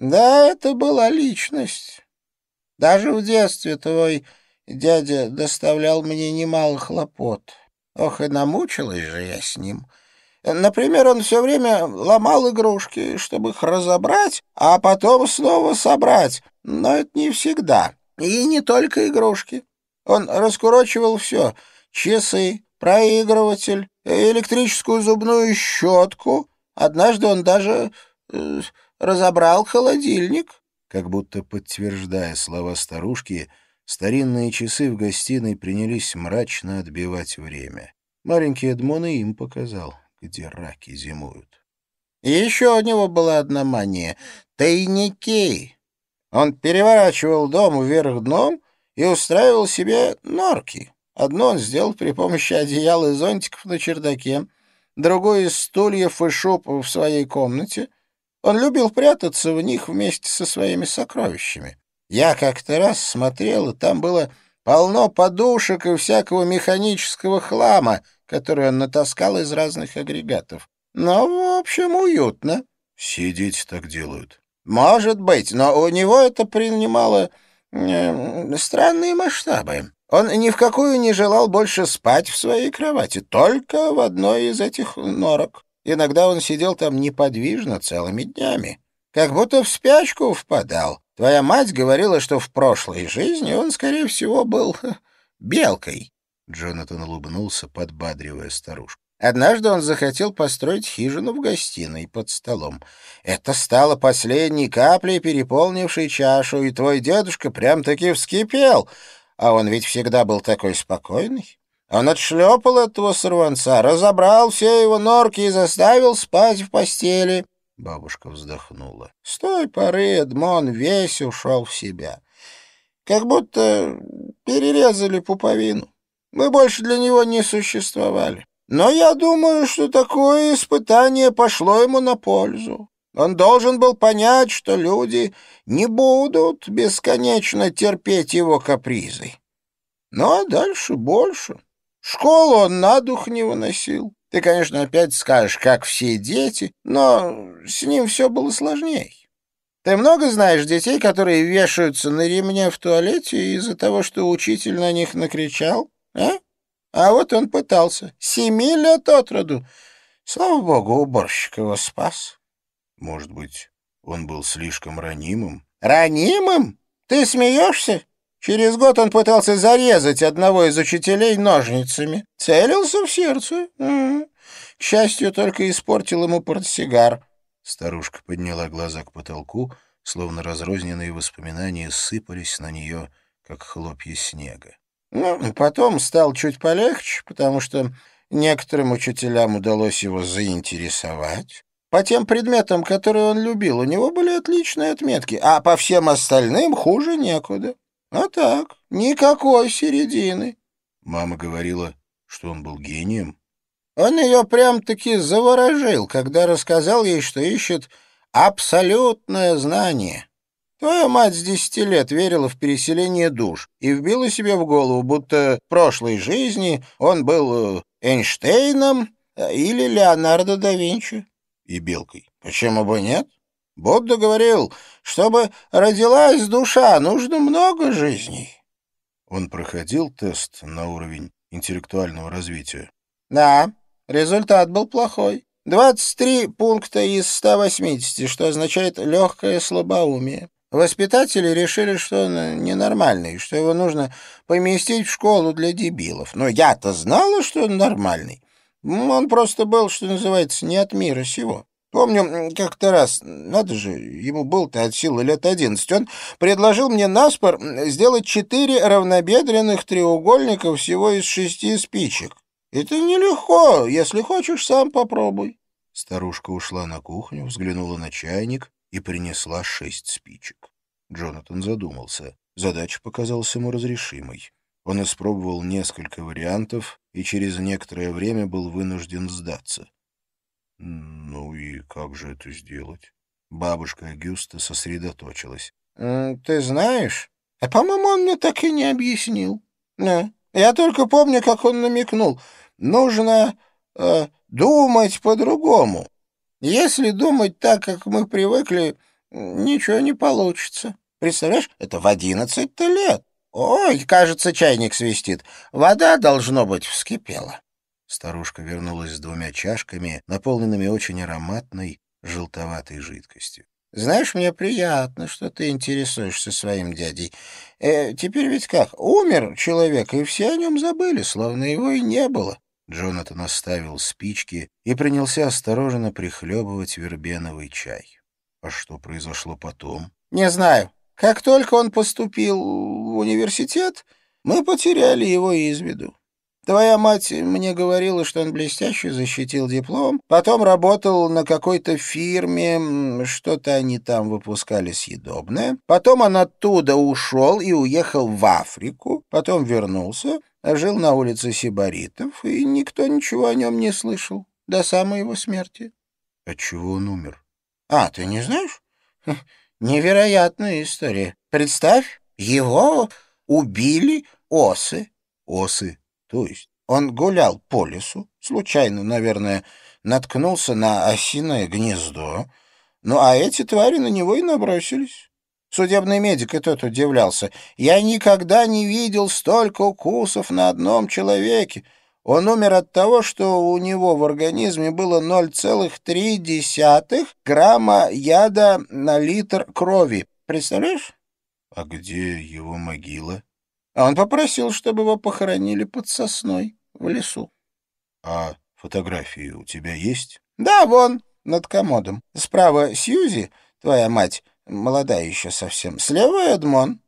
Да, это была личность. Даже в детстве твой дядя доставлял мне немало хлопот. Ох, и намучилась же я с ним. Например, он все время ломал игрушки, чтобы их разобрать, а потом снова собрать. Но это не всегда. И не только игрушки. Он раскурочивал все — часы, проигрыватель, электрическую зубную щетку. Однажды он даже э, разобрал холодильник. Как будто подтверждая слова старушки, старинные часы в гостиной принялись мрачно отбивать время. Маленький Эдмон и им показал, где раки зимуют. И еще у него была одна мания — тайники. Он переворачивал дом вверх дном и устраивал себе норки. Одну он сделал при помощи одеял и зонтиков на чердаке, другую из стульев и шуб в своей комнате. Он любил прятаться в них вместе со своими сокровищами. Я как-то раз смотрел, и там было полно подушек и всякого механического хлама, который он натаскал из разных агрегатов. Но, в общем, уютно. Сидеть так делают. Может быть, но у него это принимало э, странные масштабы. Он ни в какую не желал больше спать в своей кровати, только в одной из этих норок. Иногда он сидел там неподвижно целыми днями, как будто в спячку впадал. Твоя мать говорила, что в прошлой жизни он, скорее всего, был белкой. Джонатан улыбнулся, подбадривая старушку. Однажды он захотел построить хижину в гостиной под столом. Это стало последней каплей, переполнившей чашу, и твой дедушка прям-таки вскипел — а он ведь всегда был такой спокойный. Он отшлепал этого сорванца, разобрал все его норки и заставил спать в постели. Бабушка вздохнула. С той поры Эдмон весь ушел в себя. Как будто перерезали пуповину. Мы больше для него не существовали. Но я думаю, что такое испытание пошло ему на пользу. Он должен был понять, что люди не будут бесконечно терпеть его капризы. Ну, а дальше больше. Школу он на дух не выносил. Ты, конечно, опять скажешь, как все дети, но с ним все было сложнее. Ты много знаешь детей, которые вешаются на ремне в туалете из-за того, что учитель на них накричал? А? А вот он пытался. Семи лет от роду. Слава богу, уборщик его спас. Может быть, он был слишком ранимым? Ранимым? Ты смеешься? Через год он пытался зарезать одного из учителей ножницами. Целился в сердце. Угу. К счастью, только испортил ему портсигар. Старушка подняла глаза к потолку, словно разрозненные воспоминания сыпались на нее, как хлопья снега. Ну, потом стал чуть полегче, потому что некоторым учителям удалось его заинтересовать. По тем предметам, которые он любил, у него были отличные отметки, а по всем остальным хуже некуда. А так, никакой середины. Мама говорила, что он был гением. Он ее прям-таки заворожил, когда рассказал ей, что ищет абсолютное знание. Твоя мать с десяти лет верила в переселение душ и вбила себе в голову, будто в прошлой жизни он был э, Эйнштейном э, или Леонардо да Винчи. И Белкой. Почему бы нет? Будда говорил, чтобы родилась душа, нужно много жизней. Он проходил тест на уровень интеллектуального развития? Да, результат был плохой. 23 пункта из 180, что означает легкое слабоумие. Воспитатели решили, что он ненормальный, что его нужно поместить в школу для дебилов. Но я-то знала, что он нормальный. Он просто был, что называется, не от мира сего. Помню, как-то раз, надо же, ему был-то от силы лет одиннадцать, он предложил мне наспор сделать четыре равнобедренных треугольника всего из шести спичек. Это нелегко, если хочешь, сам попробуй. Старушка ушла на кухню, взглянула на чайник и принесла шесть спичек. Джонатан задумался. Задача показалась ему разрешимой. Он испробовал несколько вариантов и через некоторое время был вынужден сдаться. «Ну и как же это сделать?» Бабушка Агюста сосредоточилась. «Ты знаешь, а, по-моему, он мне так и не объяснил. Да. Я только помню, как он намекнул. Нужно э, думать по-другому. Если думать так, как мы привыкли, ничего не получится. Представляешь, это в одиннадцать-то лет. Ой, кажется, чайник свистит. Вода, должно быть, вскипела. Старушка вернулась с двумя чашками, наполненными очень ароматной желтоватой жидкостью. Знаешь, мне приятно, что ты интересуешься своим дядей. Э, теперь ведь как? Умер человек, и все о нем забыли, словно его и не было. Джонатан оставил спички и принялся осторожно прихлебывать вербеновый чай. А что произошло потом? Не знаю. Как только он поступил в университет, мы потеряли его из виду. Твоя мать мне говорила, что он блестяще защитил диплом, потом работал на какой-то фирме, что-то они там выпускали съедобное. Потом он оттуда ушел и уехал в Африку, потом вернулся, жил на улице Сибаритов, и никто ничего о нем не слышал до самой его смерти. От чего он умер? А, ты не знаешь? Хм, невероятная история. Представь, его убили осы. Осы? То есть он гулял по лесу, случайно, наверное, наткнулся на осиное гнездо, ну а эти твари на него и набросились. Судебный медик и тот удивлялся. «Я никогда не видел столько укусов на одном человеке. Он умер от того, что у него в организме было 0,3 грамма яда на литр крови. Представляешь?» «А где его могила?» А он попросил, чтобы его похоронили под сосной в лесу. — А фотографии у тебя есть? — Да, вон, над комодом. Справа Сьюзи, твоя мать, молодая еще совсем. Слева Эдмон.